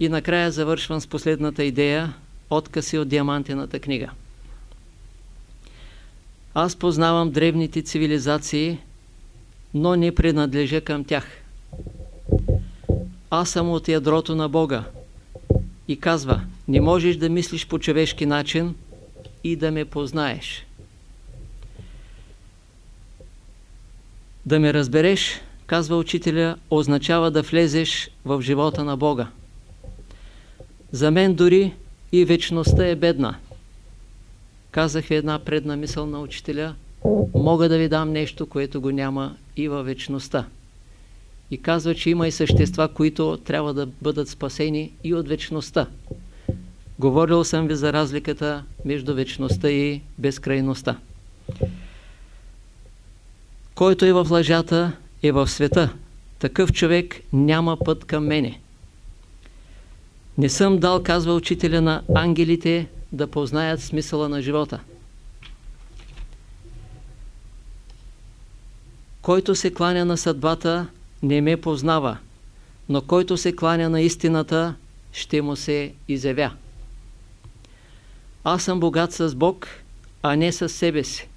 И накрая завършвам с последната идея, откъси от диамантината книга. Аз познавам древните цивилизации, но не принадлежа към тях. Аз съм от ядрото на Бога. И казва, не можеш да мислиш по човешки начин и да ме познаеш. Да ме разбереш, казва учителя, означава да влезеш в живота на Бога. За мен дори и вечността е бедна. Казах ви една предна мисъл на учителя, мога да ви дам нещо, което го няма и във вечността. И казва, че има и същества, които трябва да бъдат спасени и от вечността. Говорил съм ви за разликата между вечността и безкрайността. Който е в лъжата, е в света. Такъв човек няма път към мене. Не съм дал, казва учителя на ангелите, да познаят смисъла на живота. Който се кланя на съдбата, не ме познава, но който се кланя на истината, ще му се изявя. Аз съм богат с Бог, а не с себе си.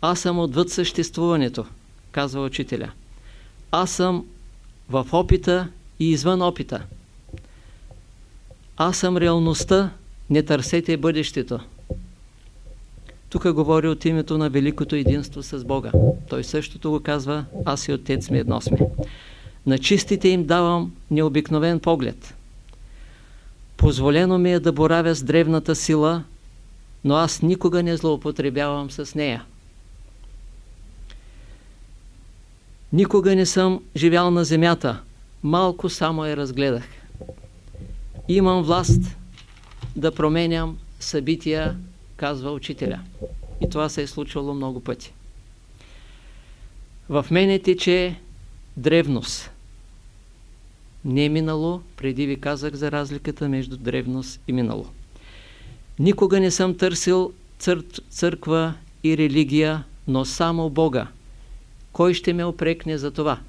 Аз съм отвъд съществуването, казва учителя. Аз съм в опита и извън опита. Аз съм реалността, не търсете бъдещето. Тук говори от името на великото единство с Бога. Той същото го казва, аз и Отец сме едно сме. На чистите им давам необикновен поглед. Позволено ми е да боравя с древната сила, но аз никога не злоупотребявам с нея. Никога не съм живял на земята, малко само я разгледах. Имам власт да променям събития, казва учителя. И това се е случвало много пъти. В мене тече древност. Не е минало, преди ви казах за разликата между древност и минало. Никога не съм търсил цър църква и религия, но само Бога. Кой ще ме опрекне за това?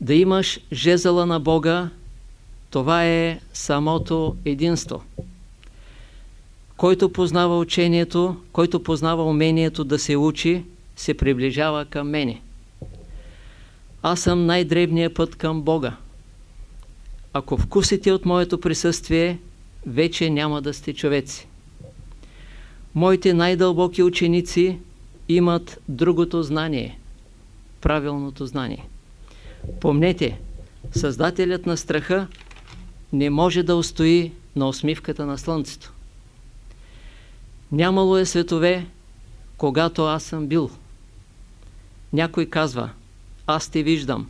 Да имаш жезъла на Бога, това е самото единство. Който познава учението, който познава умението да се учи, се приближава към мене. Аз съм най-древният път към Бога. Ако вкусите от моето присъствие, вече няма да сте човеци. Моите най-дълбоки ученици имат другото знание, правилното знание. Помнете, Създателят на страха не може да устои на усмивката на Слънцето. Нямало е светове, когато аз съм бил. Някой казва, аз те виждам.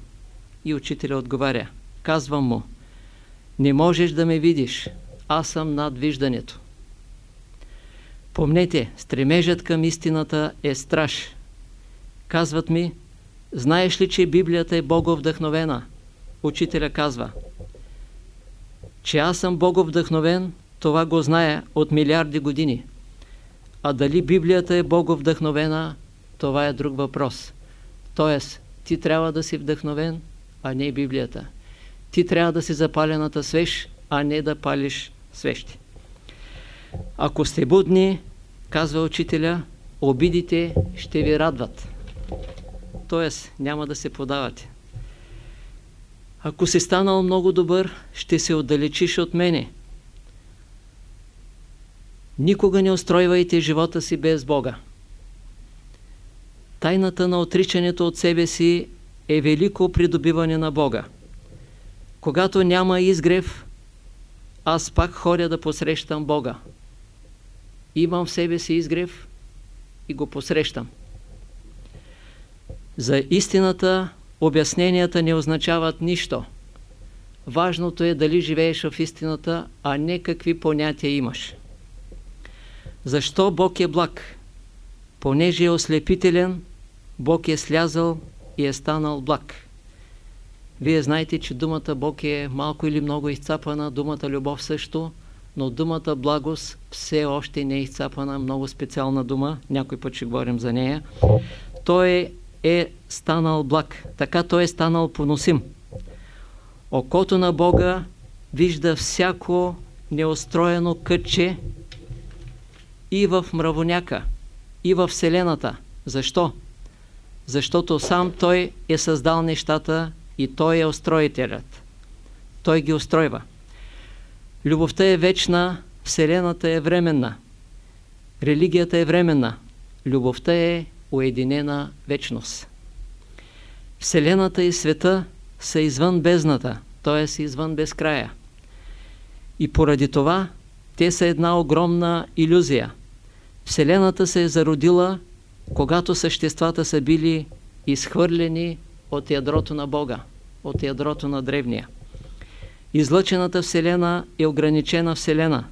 И учителя отговаря, казвам му, не можеш да ме видиш, аз съм над виждането. Помнете, стремежът към истината е страш. Казват ми, знаеш ли, че Библията е боговдъхновена? Учителя казва, че аз съм боговдъхновен, това го зная от милиарди години. А дали Библията е боговдъхновена, това е друг въпрос. Тоест, ти трябва да си вдъхновен, а не Библията. Ти трябва да си запалената свеж, а не да палиш свещи. Ако сте будни, казва учителя, обидите ще ви радват. Тоест, няма да се подавате. Ако си станал много добър, ще се отдалечиш от мене. Никога не устройвайте живота си без Бога. Тайната на отричането от себе си е велико придобиване на Бога. Когато няма изгрев, аз пак ходя да посрещам Бога. Имам в себе си изгрев и го посрещам. За истината обясненията не означават нищо. Важното е дали живееш в истината, а не какви понятия имаш. Защо Бог е благ? Понеже е ослепителен, Бог е слязал и е станал благ. Вие знаете, че думата Бог е малко или много изцапана, думата любов също, но думата благост все още не е изцапана, много специална дума, някой път ще говорим за нея. Той е станал благ, така той е станал поносим. Окото на Бога вижда всяко неустроено кътче и в мравоняка, и в Вселената. Защо? Защото сам Той е създал нещата и Той е устроителят. Той ги устройва. Любовта е вечна, Вселената е временна. Религията е временна. Любовта е уединена вечност. Вселената и света са извън бездната, т.е. извън безкрая. И поради това те са една огромна иллюзия. Вселената се е зародила, когато съществата са били изхвърлени от ядрото на Бога, от ядрото на древния. Излъчената Вселена е ограничена Вселена.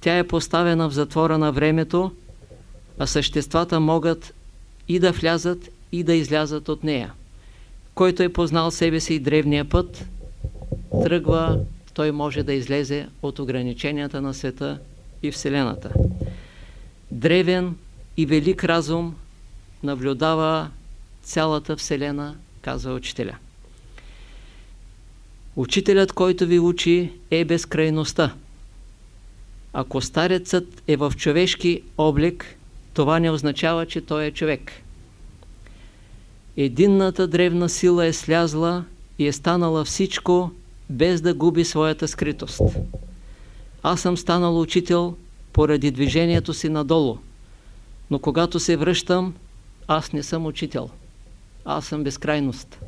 Тя е поставена в затвора на времето, а съществата могат и да влязат, и да излязат от нея. Който е познал себе си и древния път, тръгва, той може да излезе от ограниченията на света и Вселената. Древен и велик разум наблюдава цялата Вселена, казва учителя. Учителят, който ви учи, е безкрайността. Ако старецът е в човешки облик, това не означава, че той е човек. Единната древна сила е слязла и е станала всичко, без да губи своята скритост. Аз съм станал учител поради движението си надолу, но когато се връщам, аз не съм учител. Аз съм безкрайност.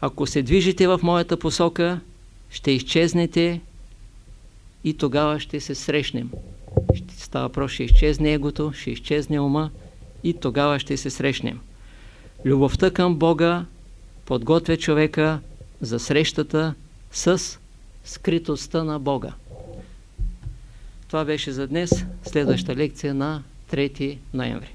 Ако се движите в моята посока, ще изчезнете и тогава ще се срещнем. Става просто, ще изчезне егото, ще изчезне ума и тогава ще се срещнем. Любовта към Бога подготвя човека за срещата с скритостта на Бога. Това беше за днес. Следваща лекция на 3 ноември.